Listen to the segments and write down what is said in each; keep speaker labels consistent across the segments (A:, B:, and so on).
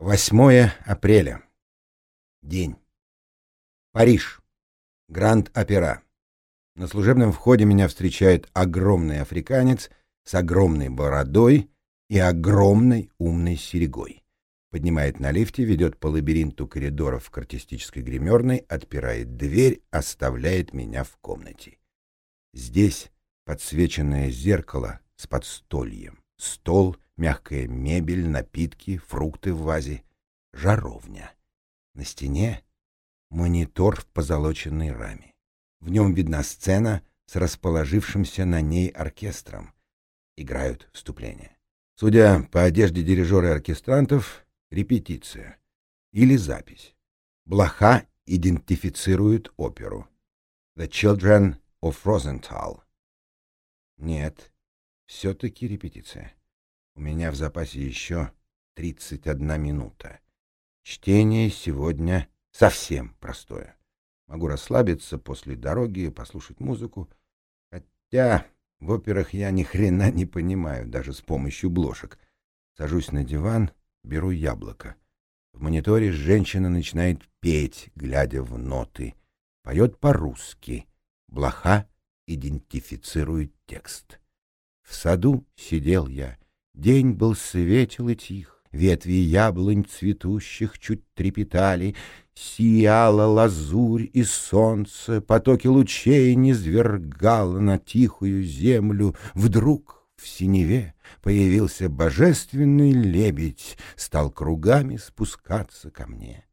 A: 8 апреля. День. Париж. Гранд-опера. На служебном входе меня встречает огромный африканец с огромной бородой и огромной умной серегой. Поднимает на лифте, ведет по лабиринту коридоров к артистической гримерной, отпирает дверь, оставляет меня в комнате. Здесь подсвеченное зеркало с подстольем, стол — мягкая мебель, напитки, фрукты в вазе, жаровня. На стене монитор в позолоченной раме. В нем видна сцена с расположившимся на ней оркестром. Играют вступления. Судя по одежде дирижера и оркестрантов, репетиция или запись. Блоха идентифицирует оперу. The Children of Rosenthal. Нет, все-таки репетиция. У меня в запасе еще 31 минута. Чтение сегодня совсем простое. Могу расслабиться после дороги, послушать музыку. Хотя в операх я ни хрена не понимаю, даже с помощью блошек. Сажусь на диван, беру яблоко. В мониторе женщина начинает петь, глядя в ноты. Поет по-русски. Блоха идентифицирует текст. В саду сидел я — День был светел и тих, ветви яблонь цветущих чуть трепетали, Сияла лазурь и солнце, потоки лучей низвергало на тихую землю. Вдруг в синеве появился божественный лебедь, стал кругами спускаться ко мне.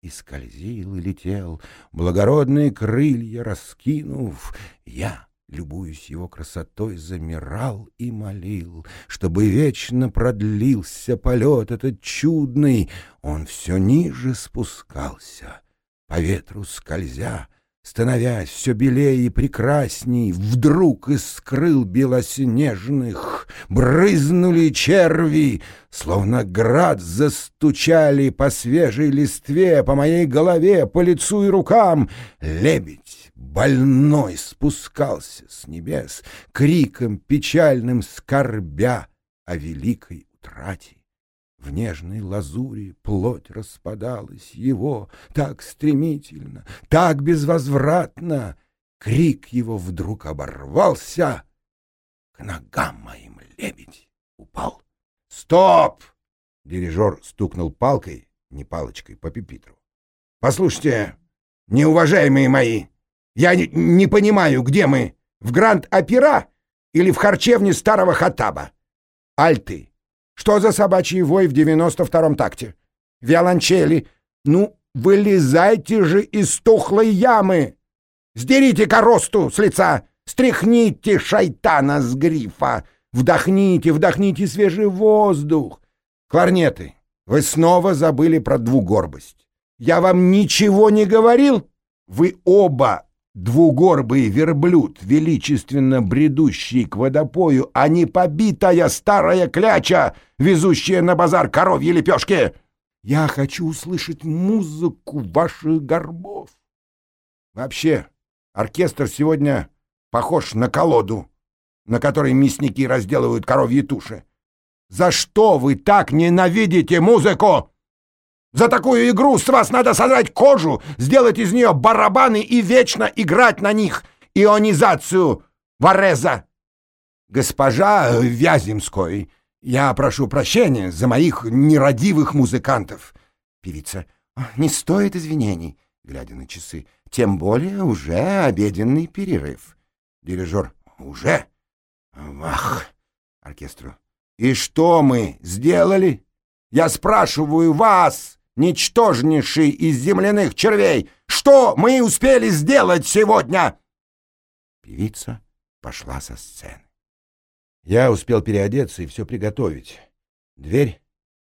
A: И скользил и летел, благородные крылья раскинув, я — любуясь его красотой, замирал и молил, чтобы вечно продлился полет этот чудный. Он все ниже спускался, по ветру скользя, становясь все белее и прекрасней, вдруг из скрыл белоснежных брызнули черви, словно град застучали по свежей листве, по моей голове, по лицу и рукам. Лебедь больной спускался с небес, криком печальным скорбя о великой утрате. В нежной лазури плоть распадалась его так стремительно, так безвозвратно. Крик его вдруг оборвался. К ногам моим лебедь упал. «Стоп!» — дирижер стукнул палкой, не палочкой, по пепитру. «Послушайте, неуважаемые мои, я не, не понимаю, где мы, в Гранд-Опера или в харчевне старого Хаттаба? Альты, что за собачий вой в девяносто втором такте? Виолончели, ну, вылезайте же из тухлой ямы! Сдерите коросту с лица! Стряхните шайтана с грифа! Вдохните, вдохните свежий воздух! Кларнеты, вы снова забыли про двугорбость. Я вам ничего не говорил? Вы оба двугорбый верблюд, величественно бредущий к водопою, а не побитая старая кляча, везущая на базар коровьи лепешки. Я хочу услышать музыку ваших горбов. Вообще, оркестр сегодня похож на колоду, на которой мясники разделывают коровьи туши. За что вы так ненавидите музыку? За такую игру с вас надо содрать кожу, сделать из нее барабаны и вечно играть на них. Ионизацию Вареза. Госпожа Вяземской, я прошу прощения за моих нерадивых музыкантов. Певица. Не стоит извинений, глядя на часы. Тем более уже обеденный перерыв. Дирижер. Уже? Ах! Оркестру. И что мы сделали? Я спрашиваю вас! Ничтожнейший из земляных червей! Что мы успели сделать сегодня?» Певица пошла со сцены. Я успел переодеться и все приготовить. Дверь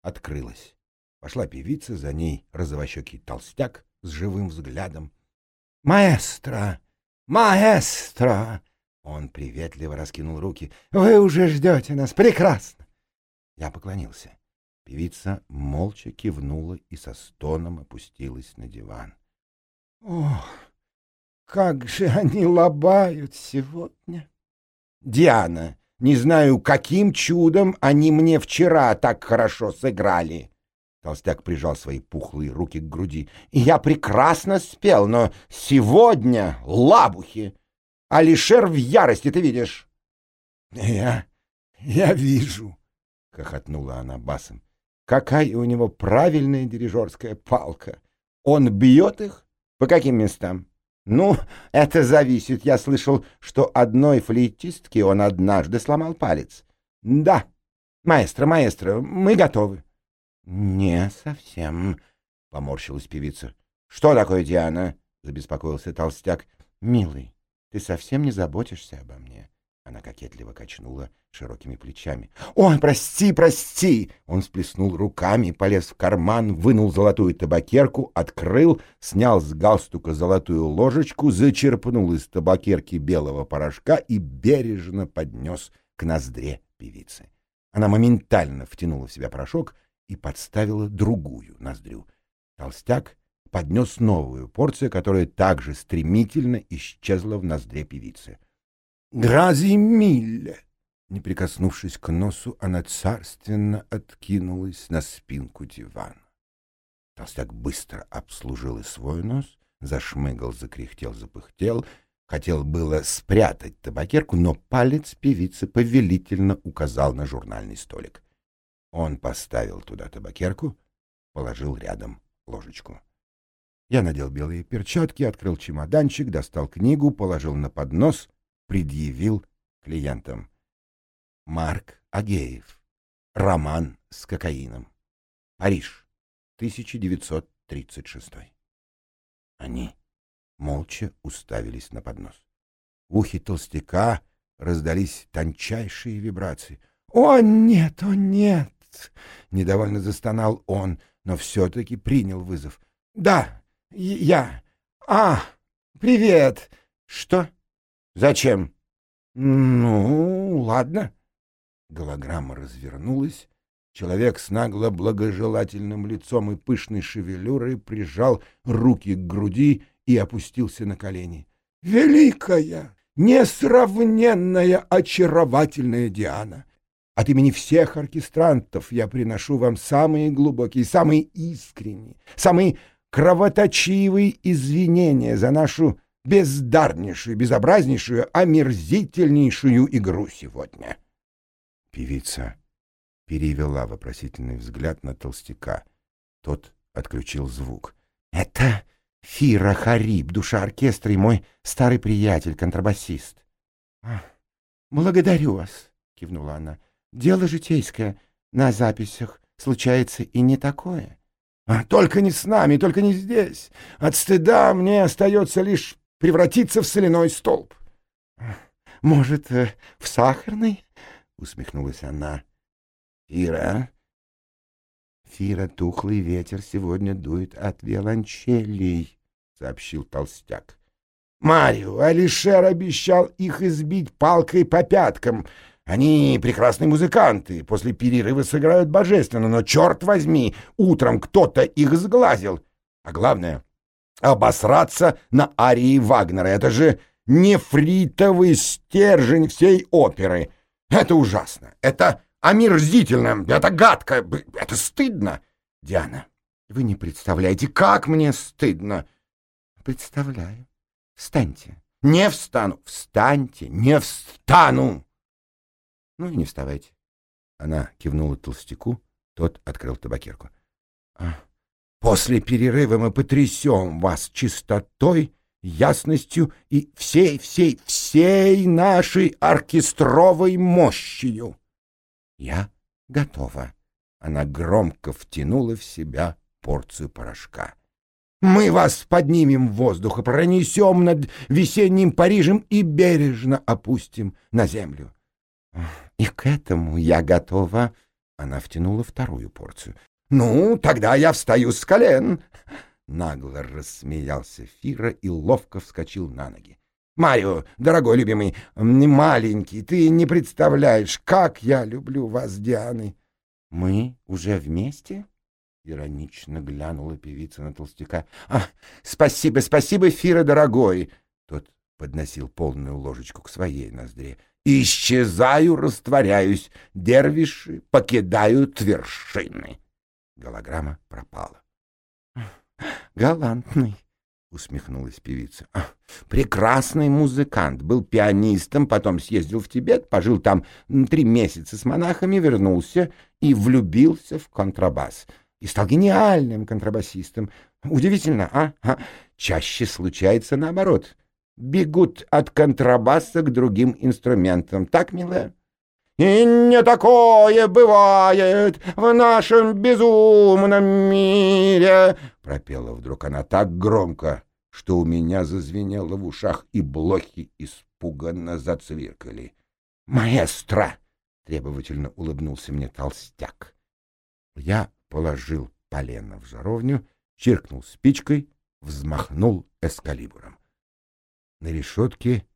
A: открылась. Пошла певица, за ней розовощекий толстяк с живым взглядом. «Маэстро! Маэстро!» Он приветливо раскинул руки. «Вы уже ждете нас! Прекрасно!» Я поклонился. Певица молча кивнула и со стоном опустилась на диван. — Ох, как же они лобают сегодня! — Диана, не знаю, каким чудом они мне вчера так хорошо сыграли. Толстяк прижал свои пухлые руки к груди. «Я прекрасно спел, но сегодня лабухи! Алишер в ярости, ты видишь?»
B: «Я... я вижу», — хохотнула она басом. «Какая у него правильная дирижерская палка! Он бьет их? По каким местам?» «Ну, это зависит. Я слышал, что одной флейтистке он однажды сломал палец. Да, маэстро, маэстро, мы готовы». «Не совсем», — поморщилась певица. «Что такое, Диана?» — забеспокоился толстяк. «Милый, ты совсем не заботишься обо мне?» Она кокетливо качнула широкими плечами. «Ой, прости, прости!» Он сплеснул руками, полез в карман, вынул золотую табакерку, открыл, снял с галстука золотую ложечку, зачерпнул из табакерки белого порошка и бережно поднес к ноздре певицы. Она моментально втянула в себя порошок и подставила другую ноздрю. Толстяк поднес новую порцию, которая также стремительно исчезла в ноздре певицы. «Грази Милле!» Не прикоснувшись к носу, она царственно откинулась на спинку дивана. Толстяк быстро обслужил и свой нос, зашмыгал, закряхтел, запыхтел, хотел было спрятать табакерку, но палец певицы повелительно указал на журнальный столик. Он поставил туда табакерку, положил рядом ложечку. Я надел белые перчатки, открыл чемоданчик, достал книгу, положил на поднос, предъявил клиентам. Марк Агеев. Роман с кокаином. Париж. 1936. Они молча уставились на поднос. В ухе толстяка раздались тончайшие вибрации. «О, нет, о, нет! — недовольно застонал он, но все-таки принял вызов. — Да, я. А, привет. — Что? Зачем? — Ну, ладно. Голограмма развернулась. Человек с нагло благожелательным лицом и пышной шевелюрой прижал руки к груди и опустился на колени. «Великая, несравненная, очаровательная Диана! От имени всех оркестрантов я приношу вам самые глубокие, самые искренние, самые кровоточивые извинения за нашу бездарнейшую, безобразнейшую, омерзительнейшую игру сегодня. Певица перевела вопросительный взгляд на толстяка. Тот отключил звук. — Это Фира Хариб, душа оркестра и мой старый приятель, контрабасист. — Благодарю вас, — кивнула она. Дело житейское. На записях случается и не такое. А только не с нами, только не здесь. От стыда мне остается лишь превратиться в соляной столб. — Может, э, в сахарный? — усмехнулась она. — Фира... Фира, тухлый ветер сегодня дует от виолончелей, — сообщил толстяк. — Марио, Алишер обещал их избить палкой по пяткам — они прекрасные музыканты, после перерыва сыграют божественно, но, черт возьми, утром кто-то их сглазил. А главное — обосраться на арии Вагнера. Это же нефритовый стержень всей оперы. Это ужасно, это омерзительно, это гадко, это стыдно. Диана, вы не представляете, как мне стыдно. Представляю. Встаньте. Не встану. Встаньте. Не встану. Ну и не вставайте. Она кивнула толстяку, тот открыл табакерку. А, после перерыва мы потрясем вас чистотой, ясностью и всей, всей, всей нашей оркестровой мощью. Я готова. Она громко втянула в себя порцию порошка. Мы вас поднимем в воздух и пронесем над весенним Парижем и бережно опустим на землю. И к этому я готова. Она втянула вторую порцию. Ну, тогда я встаю с колен. Нагло рассмеялся Фира и ловко вскочил на ноги. Марио, дорогой любимый, маленький, ты не представляешь, как я люблю вас, Дианы. Мы уже вместе? Иронично глянула певица на толстяка. А, спасибо, спасибо, Фира, дорогой. Тот подносил полную ложечку к своей ноздре. Исчезаю, растворяюсь, дервиши покидают вершины. Голограмма пропала. «Галантный», — усмехнулась певица. «Прекрасный музыкант, был пианистом, потом съездил в Тибет, пожил там три месяца с монахами, вернулся и влюбился в контрабас. И стал гениальным контрабасистом. Удивительно, а? а? Чаще случается наоборот. Бегут от контрабаса к другим инструментам. Так, милая?» И не такое бывает в нашем безумном мире, — пропела вдруг она так громко, что у меня зазвенело в ушах, и блохи испуганно зацвиркали. «Маэстро!» — требовательно улыбнулся мне толстяк. Я положил полено в жаровню, чиркнул спичкой, взмахнул эскалибуром. На решетке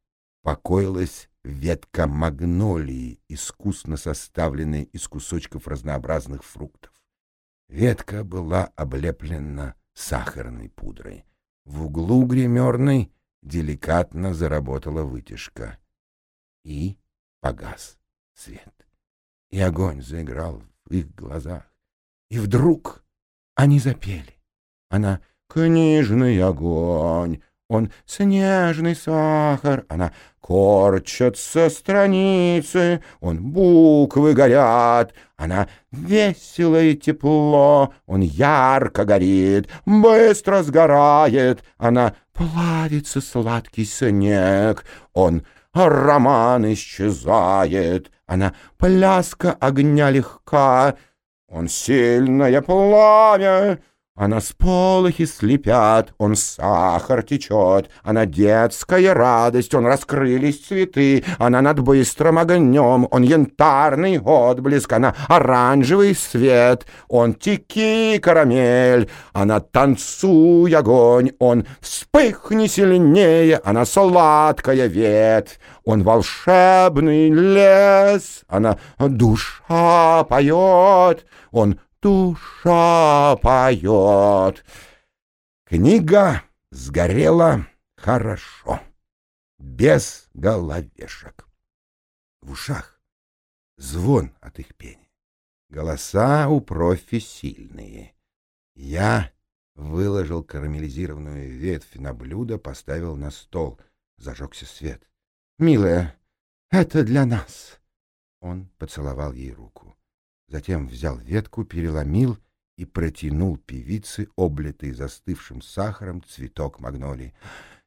B: покоилась ветка магнолии, искусно составленная из кусочков разнообразных фруктов. Ветка была облеплена сахарной пудрой. В углу гримерной деликатно заработала вытяжка. И погас свет. И огонь заиграл в их глазах. И вдруг они запели. Она «Книжный огонь, он снежный сахар, она корчатся страницы, он буквы горят, она весело и тепло, он ярко горит, быстро сгорает, она плавится сладкий снег, он роман исчезает, она пляска огня легка, он сильное пламя, а на сполохи слепят, он сахар течет, она детская радость, он раскрылись цветы, она над быстрым огнем, он янтарный отблеск, она оранжевый свет, он тики карамель, она танцуй огонь, он вспыхни сильнее, она сладкая ветвь, он волшебный лес, она душа поет, он душа поет. Книга сгорела хорошо, без головешек. В ушах звон от их пения. Голоса у профи сильные. Я выложил карамелизированную ветвь на блюдо, поставил на стол. Зажегся свет. «Милая, это для нас!» Он поцеловал ей руку. Затем взял ветку, переломил и протянул певице, облитый застывшим сахаром, цветок магнолии.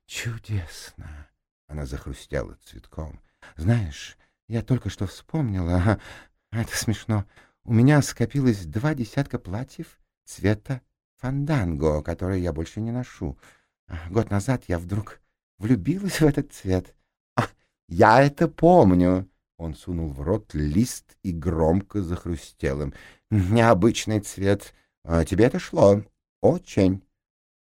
B: «Чудесно!» — она захрустела цветком. «Знаешь, я только что вспомнила, это смешно, у меня скопилось два десятка платьев цвета фанданго, которые я больше не ношу. Год назад я вдруг влюбилась в этот цвет. А, я это помню!» Он сунул в рот лист и громко захрустел им. «Необычный цвет. А тебе это шло. Очень.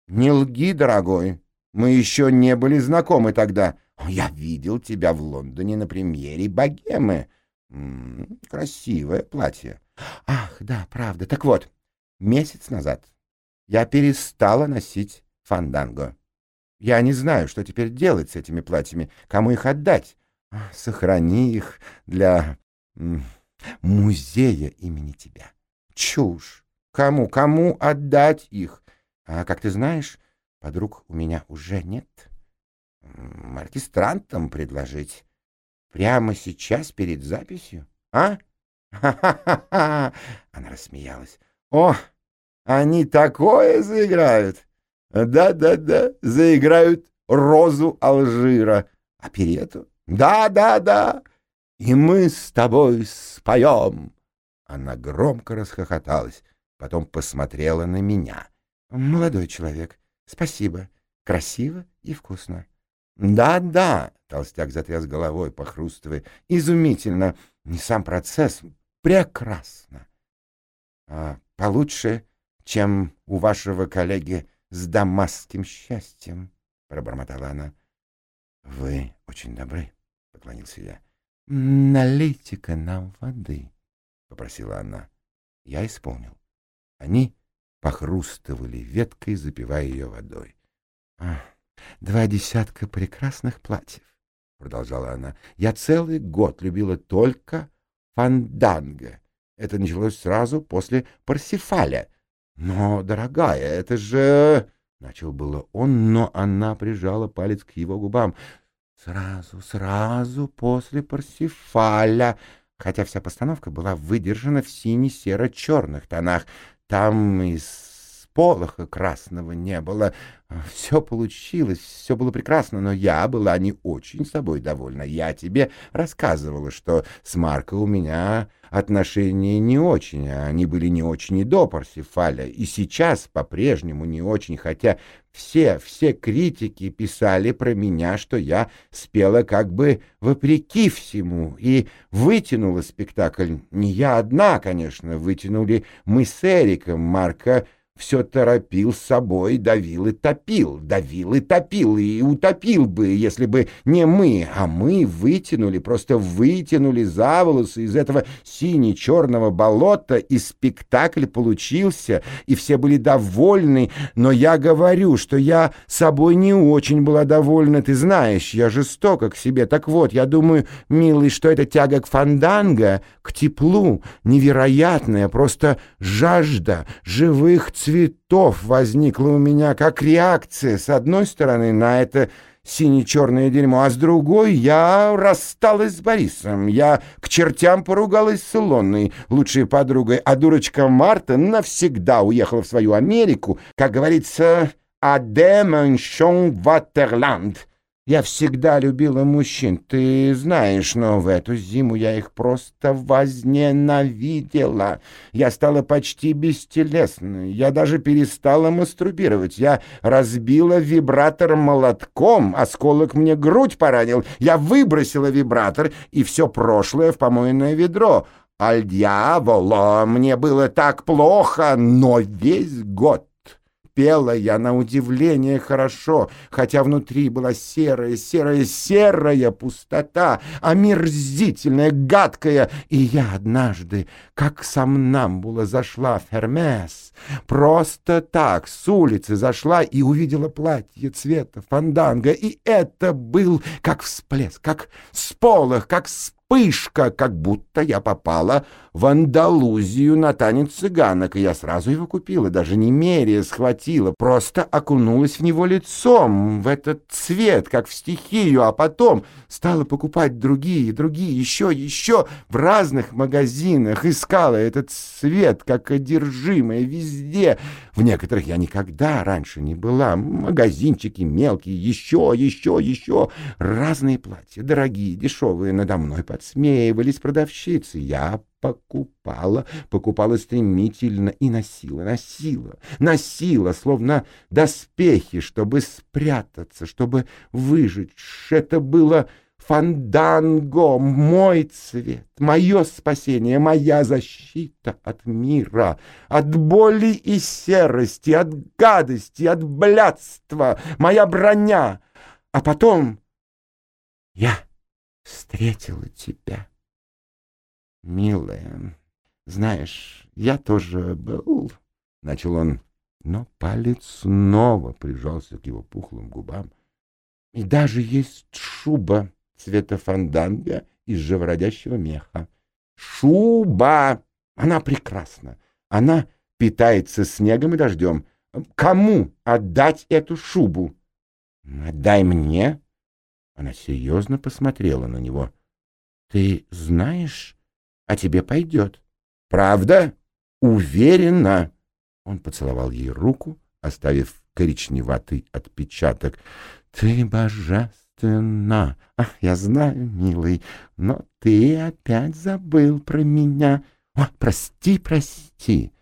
B: Не лги, дорогой. Мы еще не были знакомы тогда. Я видел тебя в Лондоне на премьере «Богемы». Красивое платье. Ах, да, правда. Так вот, месяц назад я перестала носить фанданго. Я не знаю, что теперь делать с этими платьями, кому их отдать. Сохрани их для музея имени тебя. Чушь. Кому, кому отдать их? А как ты знаешь, подруг у меня уже нет. Оркестрантам предложить. Прямо сейчас перед записью? А? Она рассмеялась. О, они такое заиграют! Да-да-да, заиграют розу Алжира. А перету? Да, да, да, и мы с тобой споем. Она громко расхохоталась, потом посмотрела на меня. Молодой человек, спасибо, красиво и вкусно. Да, да, толстяк затряс головой, похрустывая. Изумительно, не сам процесс, прекрасно. А получше, чем у вашего коллеги с дамасским счастьем, пробормотала она. Вы очень добры поклонился я. «Налейте-ка нам воды», — попросила она. Я исполнил. Они похрустывали веткой, запивая ее водой. «Два десятка прекрасных платьев», — продолжала она. «Я целый год любила только фанданго. Это началось сразу после Парсифаля. Но, дорогая, это же... Начал было он, но она прижала палец к его губам. Сразу, сразу после Парсифаля, хотя вся постановка была выдержана в сине-серо-черных тонах. Там из полоха красного не было. Все получилось, все было прекрасно, но я была не очень собой довольна. Я тебе рассказывала, что с Марко у меня отношения не очень, они были не очень и до Парсифаля, и сейчас по-прежнему не очень, хотя все, все критики писали про меня, что я спела как бы вопреки всему и вытянула спектакль. Не я одна, конечно, вытянули мы с Эриком. Марка все торопил с собой, давил и топил, давил и топил, и утопил бы, если бы не мы, а мы вытянули, просто вытянули за волосы из этого сине-черного болота, и спектакль получился, и все были довольны, но я говорю, что я собой не очень была довольна, ты знаешь, я жестока к себе, так вот, я думаю, милый, что это тяга к фанданго, к теплу, невероятная, просто жажда живых цветов, цветов возникла у меня как реакция, с одной стороны, на это сине-черное дерьмо, а с другой я рассталась с Борисом. Я к чертям поругалась с Илонной, лучшей подругой, а дурочка Марта навсегда уехала в свою Америку, как говорится, «Адеманшон Ватерланд». Я всегда любила мужчин, ты знаешь, но в эту зиму я их просто возненавидела. Я стала почти бестелесной, я даже перестала мастурбировать. Я разбила вибратор молотком, осколок мне грудь поранил. Я выбросила вибратор и все прошлое в помойное ведро. Аль дьяволо, мне было так плохо, но весь год пела я на удивление хорошо, хотя внутри была серая, серая, серая пустота, омерзительная, гадкая, и я однажды, как сомнамбула, зашла в Хермес, просто так, с улицы зашла и увидела платье цвета фанданга, и это был как всплеск, как сполох, как сполох, вспышка, как будто я попала в Андалузию на танец цыганок, и я сразу его купила, даже не меряя схватила, просто окунулась в него лицом, в этот цвет, как в стихию, а потом стала покупать другие, другие, еще, еще в разных магазинах, искала этот цвет, как одержимая везде. В некоторых я никогда раньше не была, магазинчики мелкие, еще, еще, еще, разные платья, дорогие, дешевые, надо мной подсмеивались продавщицы. Я покупала, покупала стремительно и носила, носила, носила, словно доспехи, чтобы спрятаться, чтобы выжить. Это было фанданго, мой цвет, мое спасение, моя защита от мира, от боли и серости, от гадости, от блядства, моя броня. А потом я встретила тебя. Милая, знаешь, я тоже был... Начал он, но палец снова прижался к его пухлым губам. И даже есть шуба цвета фанданга из живородящего меха. Шуба! Она прекрасна. Она питается снегом и дождем. Кому отдать эту шубу? Отдай мне, она серьезно посмотрела на него. — Ты знаешь, а тебе пойдет. — Правда? Уверена. Он поцеловал ей руку, оставив коричневатый отпечаток. — Ты божественна! Ах, я знаю, милый, но ты опять забыл про меня. О, прости, прости.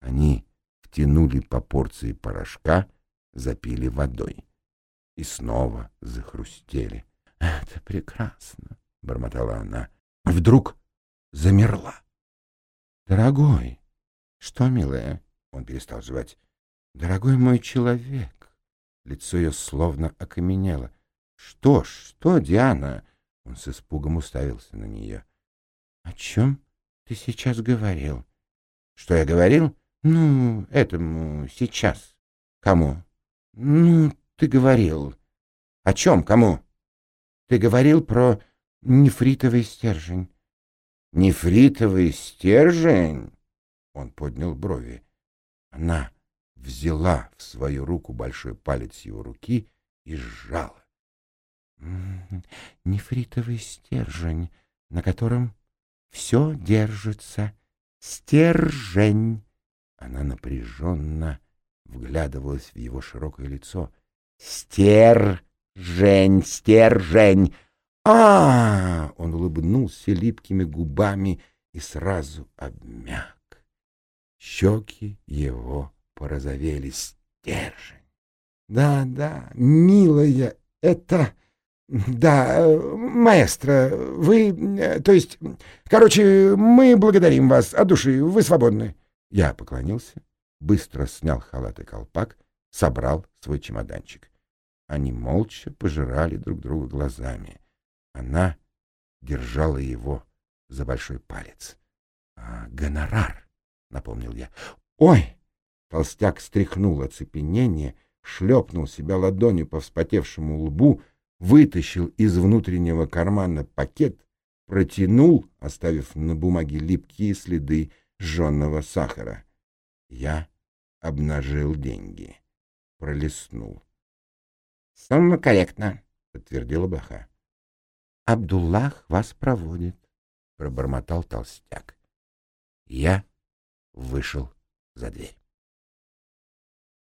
B: Они втянули по порции порошка, запили водой и снова захрустели. — Это прекрасно, — бормотала она. Вдруг замерла. — Дорогой! — Что, милая? — он перестал жевать. — Дорогой мой человек! Лицо ее словно окаменело. — Что, что, Диана? Он с испугом уставился на нее. — О чем ты сейчас говорил? — Что я говорил? — Ну, этому сейчас. — Кому? — Ну, ты говорил. О чем? Кому? Ты говорил про нефритовый стержень. Нефритовый стержень? Он поднял брови. Она взяла в свою руку большой палец его руки и сжала. Нефритовый стержень, на котором все держится. Стержень. Она напряженно вглядывалась в его широкое лицо. Стержень, стержень. А, -а, -а Он улыбнулся липкими губами и сразу обмяк. Щеки его порозовели. Стержень. Да, да, милая, это... Да, маэстро, вы... То есть... Короче, мы благодарим вас от души, вы свободны. Я поклонился, быстро снял халат и колпак, собрал свой чемоданчик. Они молча пожирали друг друга глазами. Она держала его за большой палец. А, «Гонорар», — напомнил я. «Ой!» — толстяк стряхнул оцепенение, шлепнул себя ладонью по вспотевшему лбу, вытащил из внутреннего кармана пакет, протянул, оставив на бумаге липкие следы жженного сахара. Я обнажил деньги, пролистнул. — Сумма корректно, — подтвердила Баха. — Абдуллах вас проводит, — пробормотал толстяк. Я вышел за дверь.